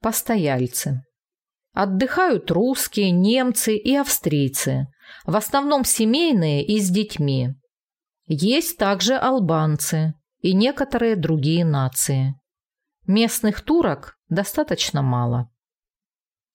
Постояльцы. Отдыхают русские, немцы и австрийцы, в основном семейные и с детьми. Есть также албанцы и некоторые другие нации. Местных турок достаточно мало.